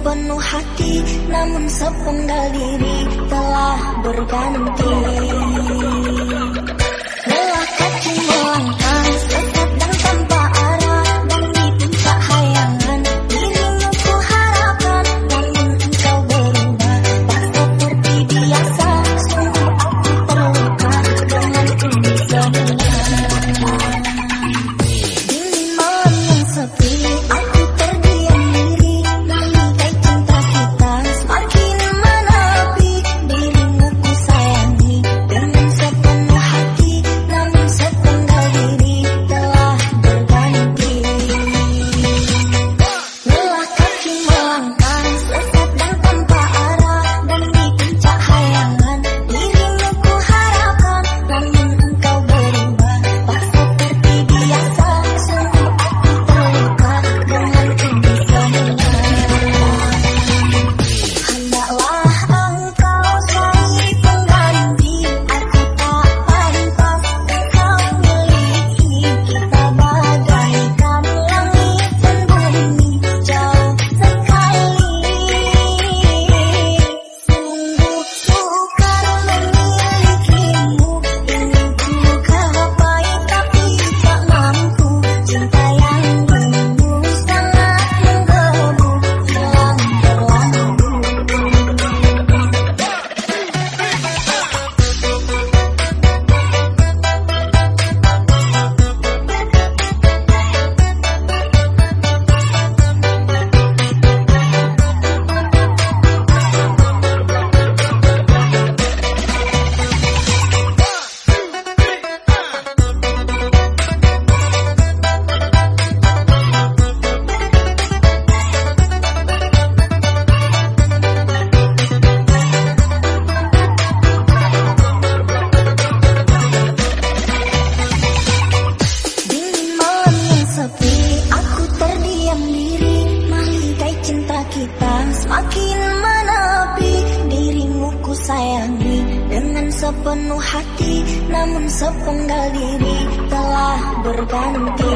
Penuh hati Namun sepenggal diri telah berganti. makin menepi dirimu ku sayangi dengan sepenuh hati. Namun sepenggal diri telah berganti.